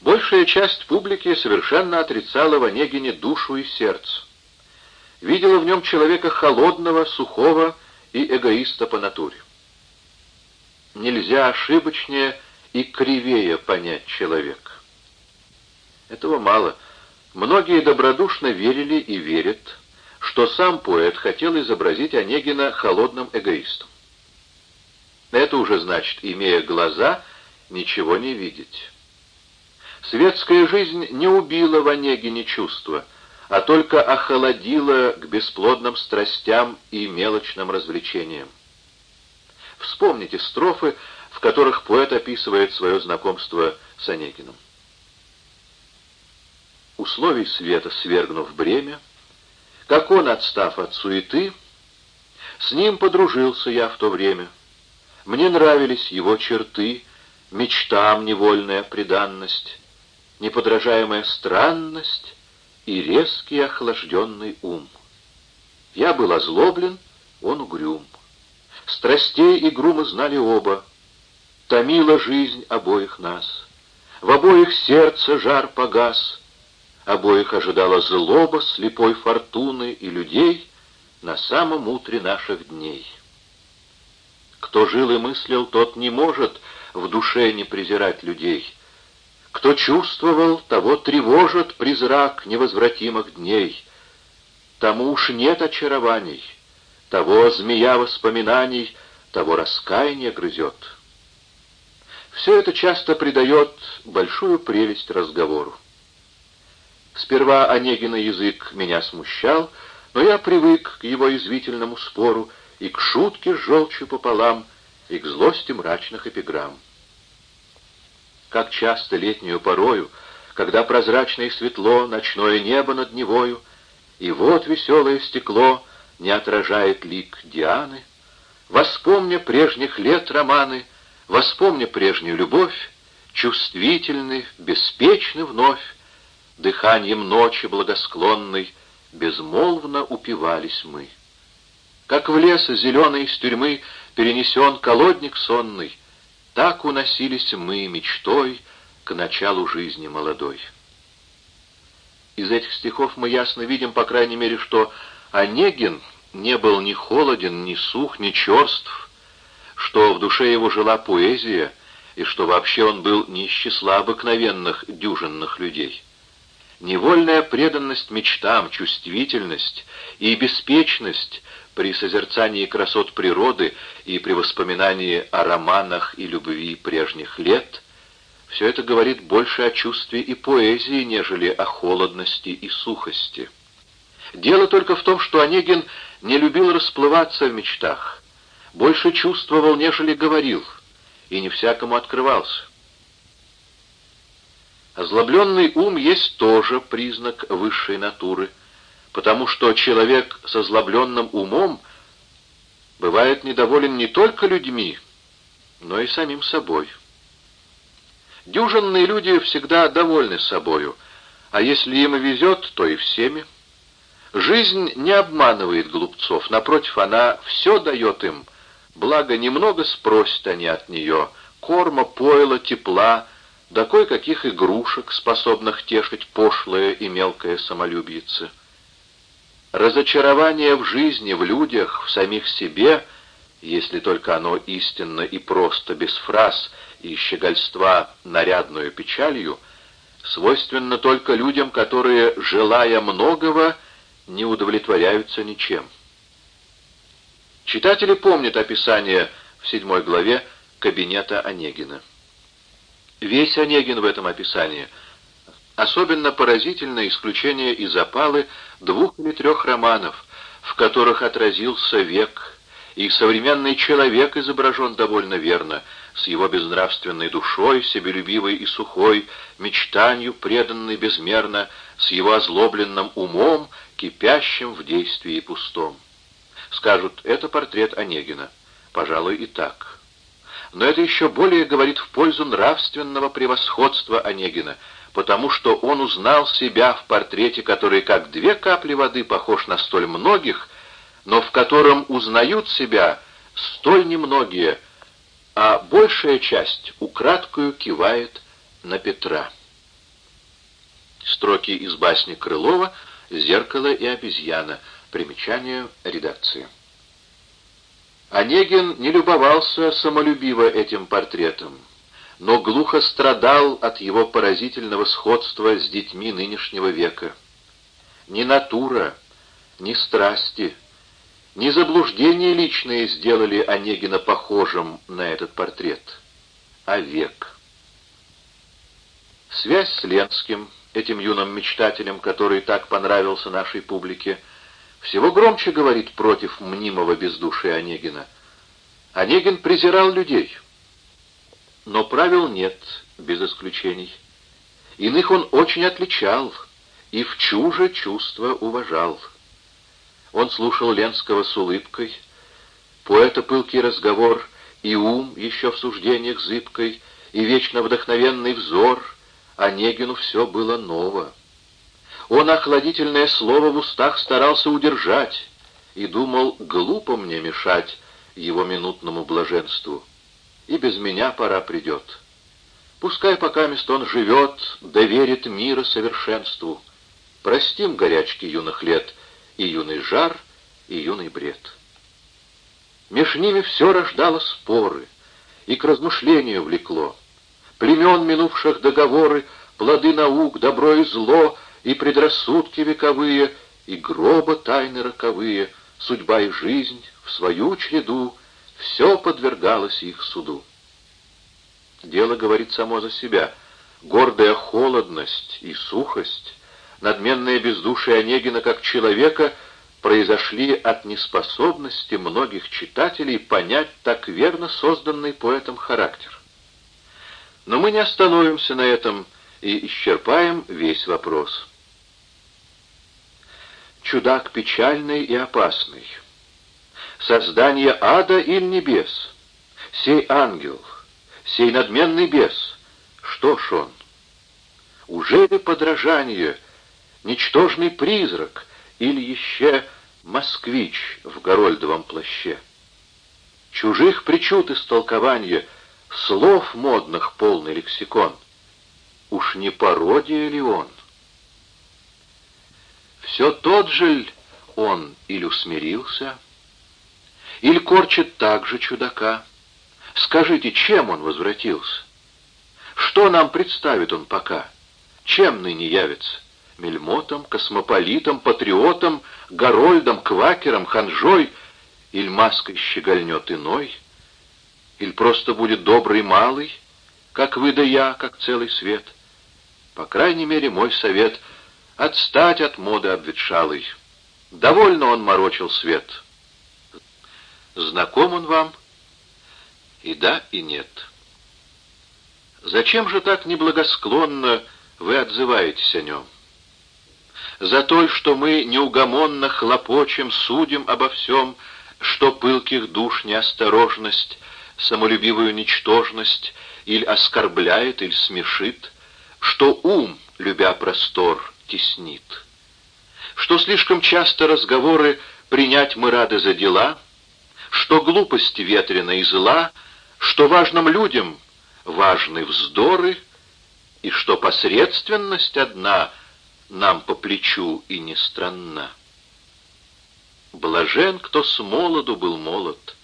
Большая часть публики совершенно отрицала в Онегине душу и сердце. Видела в нем человека холодного, сухого и эгоиста по натуре. Нельзя ошибочнее и кривее понять человека. Этого мало. Многие добродушно верили и верят, что сам поэт хотел изобразить Онегина холодным эгоистом. Это уже значит, имея глаза, ничего не видеть. Светская жизнь не убила в Онегине чувства, а только охолодила к бесплодным страстям и мелочным развлечениям. Вспомните строфы, в которых поэт описывает свое знакомство с Онегиным. Условий света свергнув бремя, как он, отстав от суеты, с ним подружился я в то время. Мне нравились его черты, мечтам невольная преданность, неподражаемая странность и резкий охлажденный ум. Я был озлоблен, он угрюм. Страстей игру мы знали оба, томила жизнь обоих нас. В обоих сердце жар погас, обоих ожидала злоба слепой фортуны и людей на самом утре наших дней. Кто жил и мыслил, тот не может в душе не презирать людей. Кто чувствовал, того тревожит призрак невозвратимых дней. Тому уж нет очарований, того змея воспоминаний, того раскаяние грызет. Все это часто придает большую прелесть разговору. Сперва Онегина язык меня смущал, но я привык к его извительному спору и к шутке с желчью пополам, и к злости мрачных эпиграмм. Как часто летнюю порою, когда прозрачно и светло ночное небо над Невою, и вот веселое стекло не отражает лик Дианы, воспомня прежних лет романы, воспомня прежнюю любовь, чувствительны, беспечны вновь, дыханием ночи благосклонной безмолвно упивались мы. Как в лес зеленый из тюрьмы перенесен колодник сонный, так уносились мы мечтой к началу жизни молодой. Из этих стихов мы ясно видим, по крайней мере, что Онегин не был ни холоден, ни сух, ни черств, что в душе его жила поэзия, и что вообще он был не из числа обыкновенных дюжинных людей. Невольная преданность мечтам, чувствительность и беспечность при созерцании красот природы и при воспоминании о романах и любви прежних лет, все это говорит больше о чувстве и поэзии, нежели о холодности и сухости. Дело только в том, что Онегин не любил расплываться в мечтах, больше чувствовал, нежели говорил, и не всякому открывался. Озлобленный ум есть тоже признак высшей натуры – потому что человек с озлобленным умом бывает недоволен не только людьми, но и самим собой. Дюжинные люди всегда довольны собою, а если им везет, то и всеми. Жизнь не обманывает глупцов, напротив, она все дает им, благо немного спросят они от нее, корма, пойла, тепла, да кое-каких игрушек, способных тешить пошлое и мелкое самолюбице. Разочарование в жизни, в людях, в самих себе, если только оно истинно и просто, без фраз и щегольства нарядную печалью, свойственно только людям, которые, желая многого, не удовлетворяются ничем. Читатели помнят описание в седьмой главе кабинета Онегина. Весь Онегин в этом описании — Особенно поразительно исключение из опалы двух или трех романов, в которых отразился век, и современный человек изображен довольно верно, с его безнравственной душой, себелюбивой и сухой, мечтанию, преданной безмерно, с его озлобленным умом, кипящим в действии пустом. Скажут, это портрет Онегина. Пожалуй, и так. Но это еще более говорит в пользу нравственного превосходства Онегина — потому что он узнал себя в портрете, который как две капли воды похож на столь многих, но в котором узнают себя столь немногие, а большая часть украдкою кивает на Петра. Строки из басни Крылова «Зеркало и обезьяна». Примечание редакции. Онегин не любовался самолюбиво этим портретом, но глухо страдал от его поразительного сходства с детьми нынешнего века. Ни натура, ни страсти, ни заблуждения личные сделали Онегина похожим на этот портрет, а век. Связь с Ленским, этим юным мечтателем, который так понравился нашей публике, всего громче говорит против мнимого бездушия Онегина. Онегин презирал людей. Но правил нет, без исключений. Иных он очень отличал и в чуже чувства уважал. Он слушал Ленского с улыбкой, поэта пылкий разговор и ум еще в суждениях зыбкой, и вечно вдохновенный взор, Онегину все было ново. Он охладительное слово в устах старался удержать и думал, глупо мне мешать его минутному блаженству. И без меня пора придет. Пускай пока мест он живет, доверит мира совершенству. Простим горячки юных лет и юный жар, и юный бред. Меж ними все рождало споры, и к размышлению влекло. Племен минувших договоры, плоды наук, добро и зло — и предрассудки вековые, и гроба тайны роковые, судьба и жизнь в свою череду, все подвергалось их суду. Дело говорит само за себя. Гордая холодность и сухость, надменное бездушие Онегина как человека произошли от неспособности многих читателей понять так верно созданный поэтом характер. Но мы не остановимся на этом и исчерпаем весь вопрос чудак печальный и опасный. Создание ада или небес, сей ангел, сей надменный бес, что ж он? Уже ли подражание, ничтожный призрак или еще москвич в горольдовом плаще? Чужих причуд истолкования, слов модных полный лексикон. Уж не пародия ли он? Все тот же он или усмирился, или корчит так же чудака? Скажите, чем он возвратился? Что нам представит он пока? Чем ныне явится? Мельмотом, космополитом, патриотом, горольдом, квакером, ханжой? Или маской щегольнет иной? Или просто будет добрый малый, как вы да я, как целый свет? По крайней мере, мой совет — Отстать от моды обветшалой. Довольно он морочил свет. Знаком он вам? И да, и нет. Зачем же так неблагосклонно вы отзываетесь о нем? За то, что мы неугомонно хлопочем, судим обо всем, что пылких душ неосторожность, самолюбивую ничтожность или оскорбляет, или смешит, что ум, любя простор, теснит. Что слишком часто разговоры «принять мы рады за дела», что глупость ветрена и зла, что важным людям важны вздоры, и что посредственность одна нам по плечу и не странна. Блажен, кто с молоду был молод,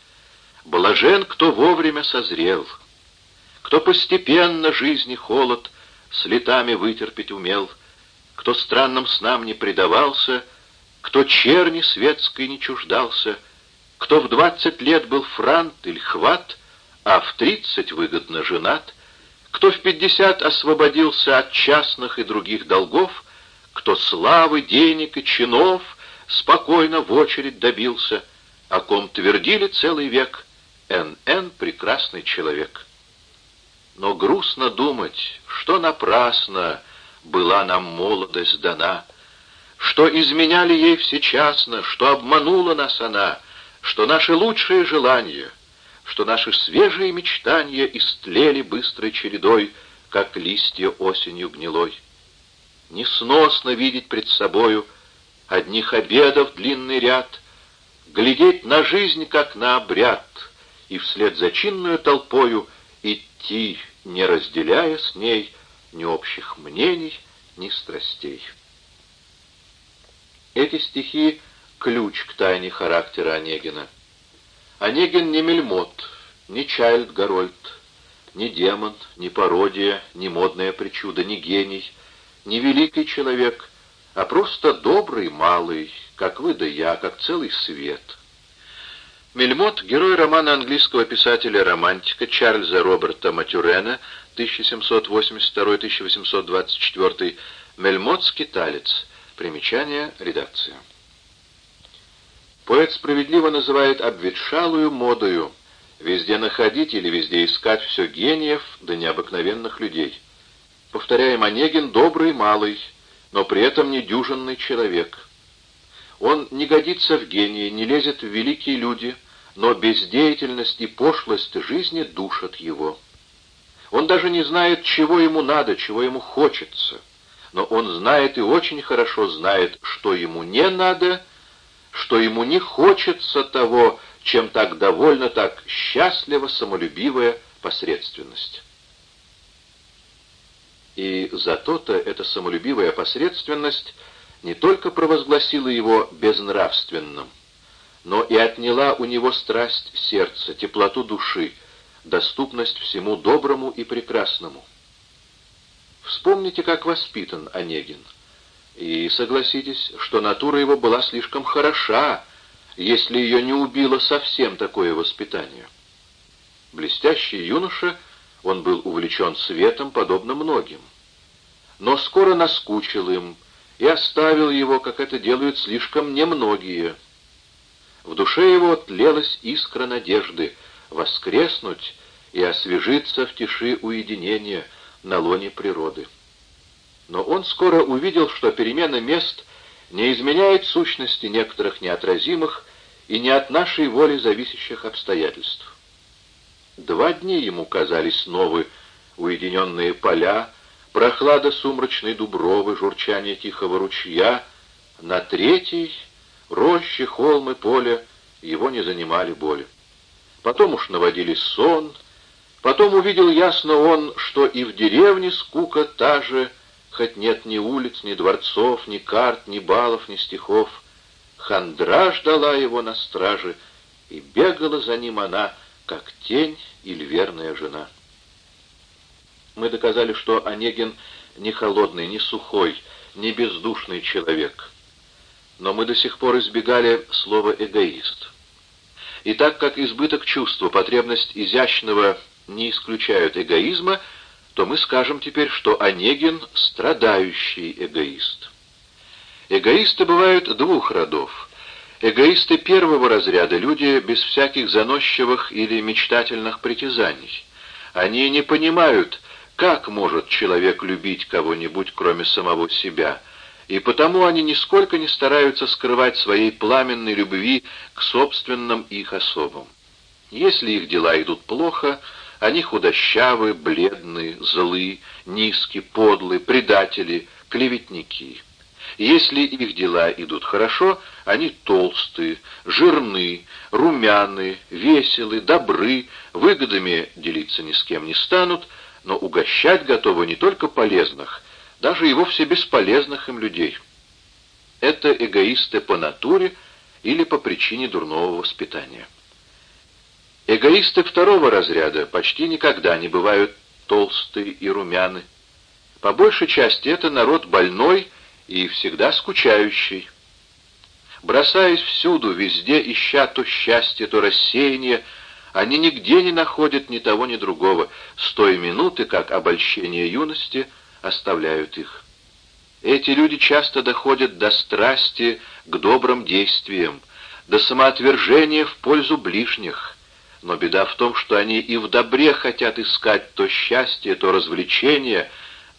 блажен, кто вовремя созрел, кто постепенно жизни холод с летами вытерпеть умел — кто странным снам не предавался, кто черни светской не чуждался, кто в двадцать лет был франт или хват, а в тридцать выгодно женат, кто в пятьдесят освободился от частных и других долгов, кто славы, денег и чинов спокойно в очередь добился, о ком твердили целый век «Н.Н. прекрасный человек». Но грустно думать, что напрасно была нам молодость дана, что изменяли ей всечасно, что обманула нас она, что наши лучшие желания, что наши свежие мечтания истлели быстрой чередой, как листья осенью гнилой. Несносно видеть пред собою одних обедов длинный ряд, глядеть на жизнь, как на обряд, и вслед за чинную толпою идти, не разделяя с ней ни общих мнений, ни страстей. Эти стихи — ключ к тайне характера Онегина. Онегин не мельмот, не Чайльд Гарольд, не демон, не пародия, не модная причуда, не гений, не великий человек, а просто добрый малый, как вы да я, как целый свет. Мельмот — герой романа английского писателя-романтика Чарльза Роберта Матюрена 1782-1824, Мельмот — скиталец. Примечание редакции. Поэт справедливо называет обветшалую модою везде находить или везде искать все гениев да необыкновенных людей. Повторяем, Онегин добрый малый, но при этом недюжинный человек. Он не годится в гении, не лезет в великие люди, но бездеятельность и пошлость жизни душат его. Он даже не знает, чего ему надо, чего ему хочется, но он знает и очень хорошо знает, что ему не надо — что ему не хочется того, чем так довольна, так счастлива самолюбивая посредственность. И зато-то эта самолюбивая посредственность не только провозгласила его безнравственным, но и отняла у него страсть сердца, теплоту души, доступность всему доброму и прекрасному. Вспомните, как воспитан Онегин. И согласитесь, что натура его была слишком хороша, если ее не убило совсем такое воспитание. Блестящий юноша, он был увлечен светом, подобно многим. Но скоро наскучил им и оставил его, как это делают слишком немногие. В душе его тлелась искра надежды воскреснуть и освежиться в тиши уединения на лоне природы. Но он скоро увидел, что перемена мест не изменяет сущности некоторых неотразимых и не от нашей воли зависящих обстоятельств. Два дни ему казались новы уединенные поля, прохлада сумрачной дубровы, журчание тихого ручья. На третий — рощи, холмы, поле — его не занимали боли. Потом уж наводили сон, потом увидел ясно он, что и в деревне скука та же — хоть нет ни улиц, ни дворцов, ни карт, ни балов, ни стихов. Хандра ждала его на страже, и бегала за ним она, как тень или верная жена. Мы доказали, что Онегин не холодный, не сухой, не бездушный человек. Но мы до сих пор избегали слова «эгоист». И так как избыток чувства, потребность изящного не исключают эгоизма, то мы скажем теперь, что Онегин — страдающий эгоист. Эгоисты бывают двух родов. Эгоисты первого разряда — люди без всяких заносчивых или мечтательных притязаний. Они не понимают, как может человек любить кого-нибудь, кроме самого себя, и потому они нисколько не стараются скрывать своей пламенной любви к собственным их особам. Если их дела идут плохо — они худощавы, бледны, злы, низки, подлы, предатели, клеветники. Если их дела идут хорошо, они толстые, жирны, румяны, веселы, добры, выгодами делиться ни с кем не станут, но угощать готовы не только полезных, даже и вовсе бесполезных им людей. Это эгоисты по натуре или по причине дурного воспитания. Эгоисты второго разряда почти никогда не бывают толстые и румяны. По большей части это народ больной и всегда скучающий. Бросаясь всюду, везде, ища то счастье, то рассеяние, они нигде не находят ни того, ни другого, с той минуты, как обольщение юности оставляют их. Эти люди часто доходят до страсти к добрым действиям, до самоотвержения в пользу ближних, но беда в том, что они и в добре хотят искать то счастье, то развлечение,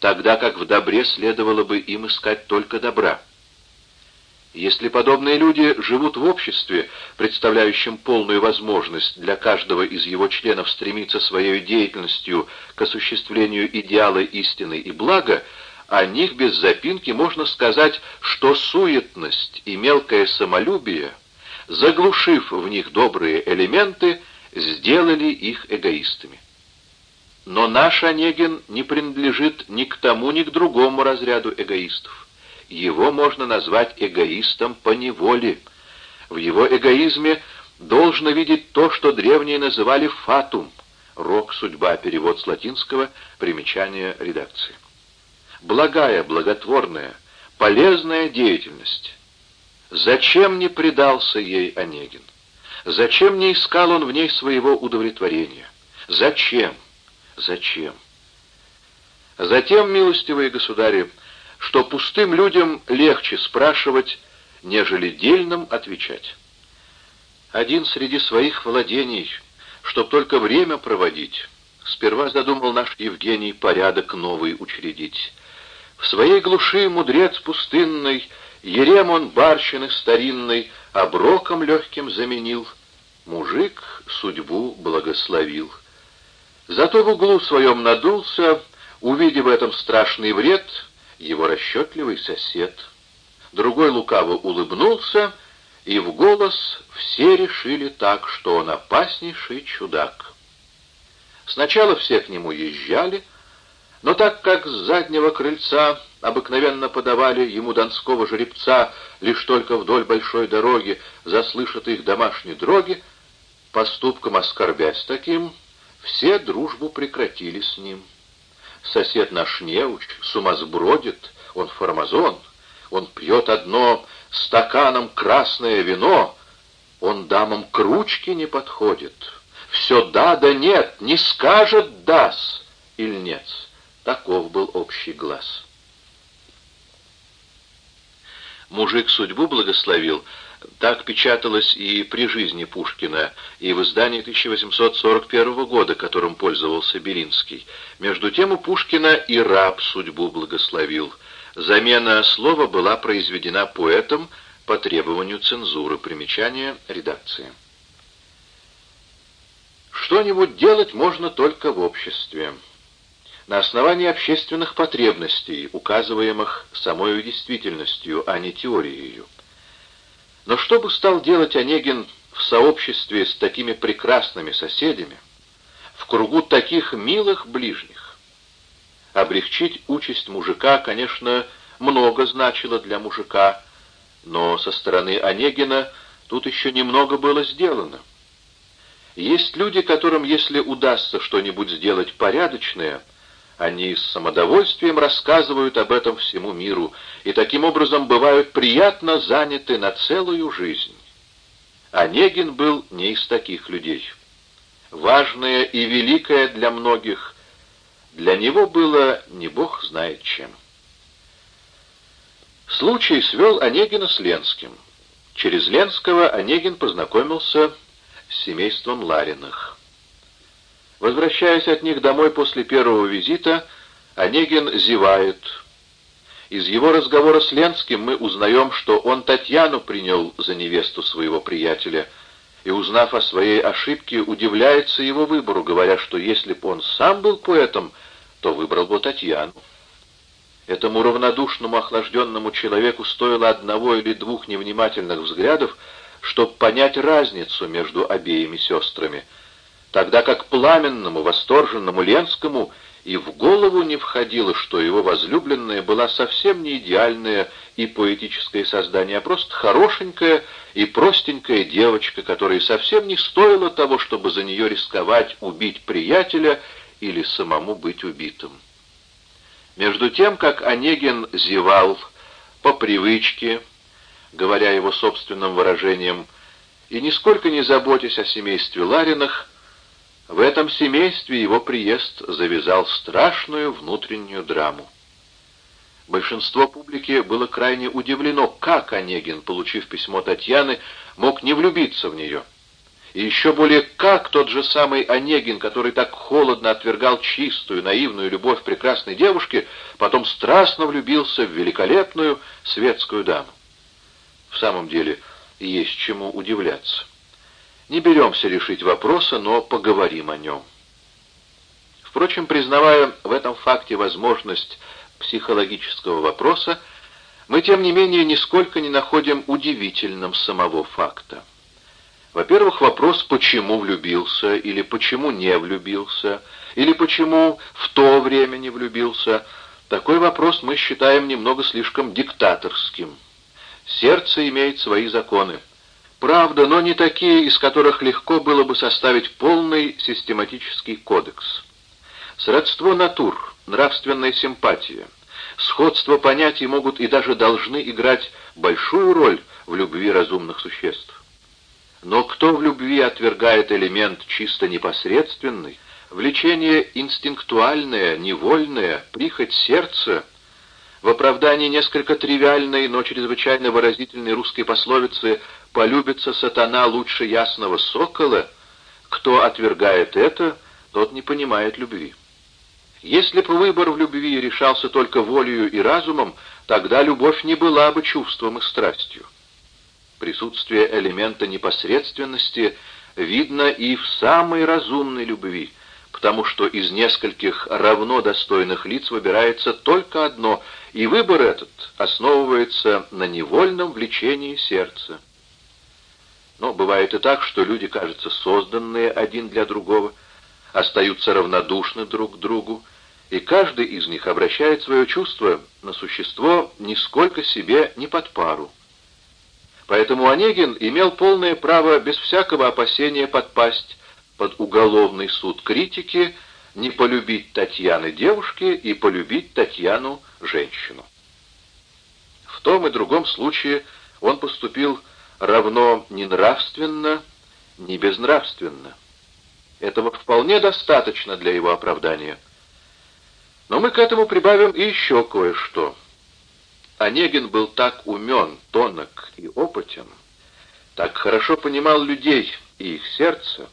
тогда как в добре следовало бы им искать только добра. Если подобные люди живут в обществе, представляющем полную возможность для каждого из его членов стремиться своей деятельностью к осуществлению идеала истины и блага, о них без запинки можно сказать, что суетность и мелкое самолюбие, заглушив в них добрые элементы, сделали их эгоистами. Но наш Онегин не принадлежит ни к тому, ни к другому разряду эгоистов. Его можно назвать эгоистом по неволе. В его эгоизме должно видеть то, что древние называли «фатум» — «рок, судьба», перевод с латинского, примечание редакции. Благая, благотворная, полезная деятельность. Зачем не предался ей Онегин? Зачем не искал он в ней своего удовлетворения? Зачем? Зачем? Затем, милостивые государи, что пустым людям легче спрашивать, нежели дельным отвечать. Один среди своих владений, чтоб только время проводить, сперва задумал наш Евгений порядок новый учредить. В своей глуши мудрец пустынный, Ерем он барщины старинной, Оброком легким заменил, Мужик судьбу благословил. Зато в углу своем надулся, Увидев в этом страшный вред, Его расчетливый сосед. Другой лукаво улыбнулся, И в голос все решили так, Что он опаснейший чудак. Сначала все к нему езжали, но так как с заднего крыльца обыкновенно подавали ему донского жеребца лишь только вдоль большой дороги, заслышат их домашние дроги, поступком оскорбясь таким, все дружбу прекратили с ним. Сосед наш неуч, сумасбродит, он формазон, он пьет одно стаканом красное вино, он дамам к ручке не подходит. Все да да нет, не скажет дас или нет. Таков был общий глаз. Мужик судьбу благословил. Так печаталось и при жизни Пушкина, и в издании 1841 года, которым пользовался Белинский. Между тем у Пушкина и раб судьбу благословил. Замена слова была произведена поэтом по требованию цензуры. Примечание редакции. Что-нибудь делать можно только в обществе на основании общественных потребностей, указываемых самой действительностью, а не теорией. Но что бы стал делать Онегин в сообществе с такими прекрасными соседями, в кругу таких милых ближних? Облегчить участь мужика, конечно, много значило для мужика, но со стороны Онегина тут еще немного было сделано. Есть люди, которым, если удастся что-нибудь сделать порядочное – они с самодовольствием рассказывают об этом всему миру и таким образом бывают приятно заняты на целую жизнь. Онегин был не из таких людей. Важное и великое для многих, для него было не бог знает чем. Случай свел Онегина с Ленским. Через Ленского Онегин познакомился с семейством Лариных. Возвращаясь от них домой после первого визита, Онегин зевает. Из его разговора с Ленским мы узнаем, что он Татьяну принял за невесту своего приятеля, и, узнав о своей ошибке, удивляется его выбору, говоря, что если бы он сам был поэтом, то выбрал бы Татьяну. Этому равнодушному, охлажденному человеку стоило одного или двух невнимательных взглядов, чтобы понять разницу между обеими сестрами — тогда как пламенному, восторженному Ленскому и в голову не входило, что его возлюбленная была совсем не идеальное и поэтическое создание, а просто хорошенькая и простенькая девочка, которая совсем не стоила того, чтобы за нее рисковать убить приятеля или самому быть убитым. Между тем, как Онегин зевал по привычке, говоря его собственным выражением, и нисколько не заботясь о семействе Лариных, в этом семействе его приезд завязал страшную внутреннюю драму. Большинство публики было крайне удивлено, как Онегин, получив письмо Татьяны, мог не влюбиться в нее. И еще более, как тот же самый Онегин, который так холодно отвергал чистую, наивную любовь прекрасной девушки, потом страстно влюбился в великолепную светскую даму. В самом деле, есть чему удивляться. Не беремся решить вопроса, но поговорим о нем. Впрочем, признавая в этом факте возможность психологического вопроса, мы, тем не менее, нисколько не находим удивительным самого факта. Во-первых, вопрос, почему влюбился, или почему не влюбился, или почему в то время не влюбился, такой вопрос мы считаем немного слишком диктаторским. Сердце имеет свои законы. Правда, но не такие, из которых легко было бы составить полный систематический кодекс. Сродство натур, нравственная симпатия, сходство понятий могут и даже должны играть большую роль в любви разумных существ. Но кто в любви отвергает элемент чисто непосредственный, влечение инстинктуальное, невольное, прихоть сердца, в оправдании несколько тривиальной, но чрезвычайно выразительной русской пословицы «полюбится сатана лучше ясного сокола», кто отвергает это, тот не понимает любви. Если бы выбор в любви решался только волею и разумом, тогда любовь не была бы чувством и страстью. Присутствие элемента непосредственности видно и в самой разумной любви, потому что из нескольких равно достойных лиц выбирается только одно, и выбор этот основывается на невольном влечении сердца. Но бывает и так, что люди, кажется, созданные один для другого, остаются равнодушны друг к другу, и каждый из них обращает свое чувство на существо нисколько себе не под пару. Поэтому Онегин имел полное право без всякого опасения подпасть под уголовный суд критики, не полюбить Татьяны девушки и полюбить Татьяну женщину. В том и другом случае он поступил равно не нравственно, не безнравственно. Этого вполне достаточно для его оправдания. Но мы к этому прибавим еще кое-что — Онегин был так умен, тонок и опытен, так хорошо понимал людей и их сердце,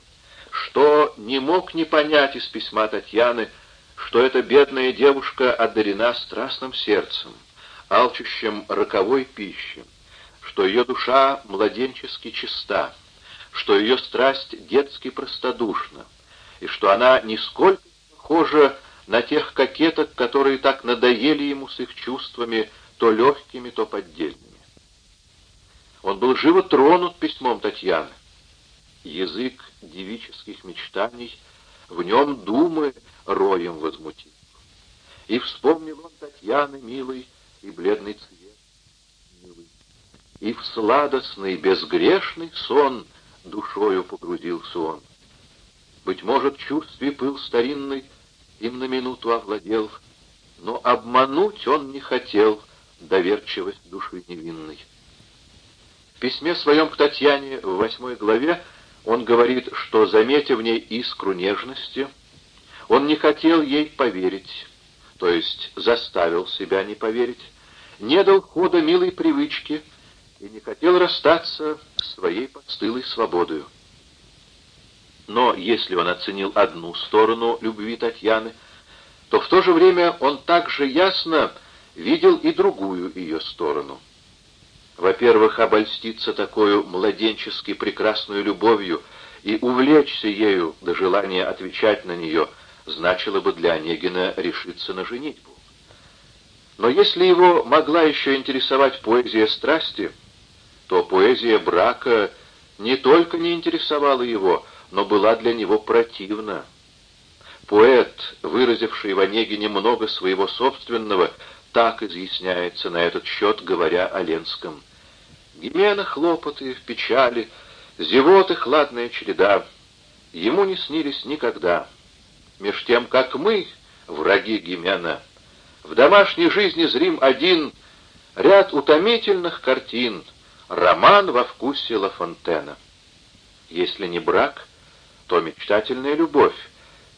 что не мог не понять из письма Татьяны, что эта бедная девушка одарена страстным сердцем, алчущим роковой пищи, что ее душа младенчески чиста, что ее страсть детски простодушна, и что она нисколько похожа на тех кокеток, которые так надоели ему с их чувствами, то легкими, то поддельными. Он был живо тронут письмом Татьяны. Язык девических мечтаний в нем думы роем возмутил. И вспомнил он Татьяны, милый, и бледный цвет. И в сладостный, безгрешный сон душою погрузился он. Быть может, чувстве пыл старинный им на минуту овладел, но обмануть он не хотел — доверчивость души невинной. В письме своем к Татьяне в восьмой главе он говорит, что, заметив в ней искру нежности, он не хотел ей поверить, то есть заставил себя не поверить, не дал хода милой привычке и не хотел расстаться с своей подстылой свободою. Но если он оценил одну сторону любви Татьяны, то в то же время он также ясно видел и другую ее сторону. Во-первых, обольститься такой младенчески прекрасную любовью и увлечься ею до желания отвечать на нее значило бы для Онегина решиться на женитьбу. Но если его могла еще интересовать поэзия страсти, то поэзия брака не только не интересовала его, но была для него противна. Поэт, выразивший в Онегине много своего собственного, так изъясняется на этот счет, говоря о Ленском. Гимена хлопоты печали, зевоты хладная череда, ему не снились никогда. Меж тем, как мы, враги Гимена, в домашней жизни зрим один ряд утомительных картин, роман во вкусе Ла Фонтена. Если не брак, то мечтательная любовь,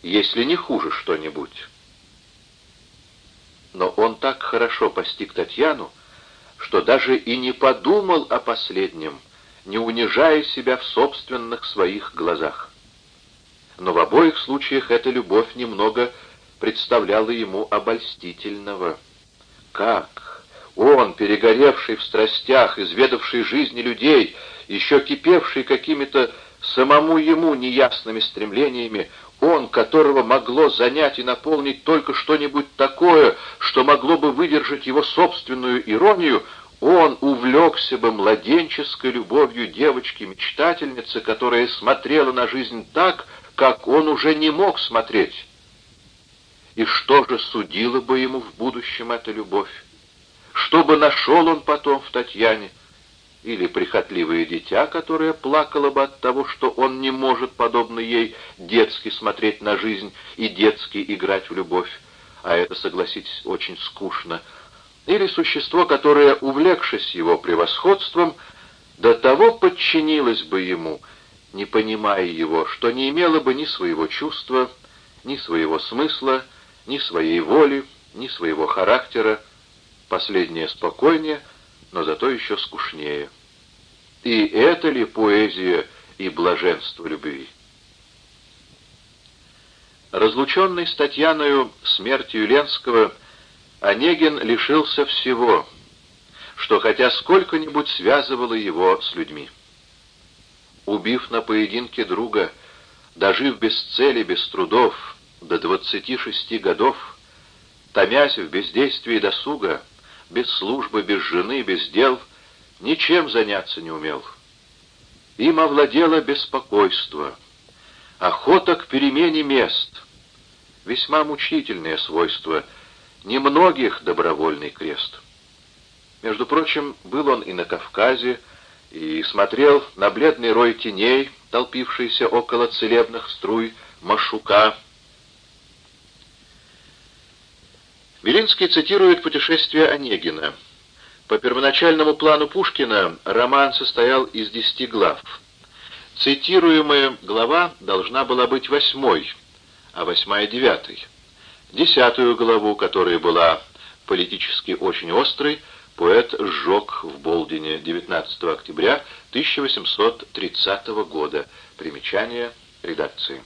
если не хуже что-нибудь но он так хорошо постиг Татьяну, что даже и не подумал о последнем, не унижая себя в собственных своих глазах. Но в обоих случаях эта любовь немного представляла ему обольстительного. Как? Он, перегоревший в страстях, изведавший жизни людей, еще кипевший какими-то самому ему неясными стремлениями, он, которого могло занять и наполнить только что-нибудь такое, что могло бы выдержать его собственную иронию, он увлекся бы младенческой любовью девочки-мечтательницы, которая смотрела на жизнь так, как он уже не мог смотреть. И что же судило бы ему в будущем эта любовь? Что бы нашел он потом в Татьяне? Или прихотливое дитя, которое плакало бы от того, что он не может, подобно ей, детски смотреть на жизнь и детски играть в любовь? А это, согласитесь, очень скучно. Или существо, которое, увлекшись его превосходством, до того подчинилось бы ему, не понимая его, что не имело бы ни своего чувства, ни своего смысла, ни своей воли, ни своего характера, последнее спокойнее, но зато еще скучнее. И это ли поэзия и блаженство любви? Разлученный с Татьяною смертью Ленского, Онегин лишился всего, что хотя сколько-нибудь связывало его с людьми. Убив на поединке друга, дожив без цели, без трудов, до двадцати шести годов, томясь в бездействии досуга, без службы, без жены, без дел, ничем заняться не умел. Им овладело беспокойство, охота к перемене мест, весьма мучительное свойство, немногих добровольный крест. Между прочим, был он и на Кавказе, и смотрел на бледный рой теней, толпившийся около целебных струй Машука, Белинский цитирует «Путешествие Онегина». По первоначальному плану Пушкина роман состоял из десяти глав. Цитируемая глава должна была быть восьмой, а восьмая — девятой. Десятую главу, которая была политически очень острой, поэт сжег в Болдине 19 октября 1830 года. Примечание редакции.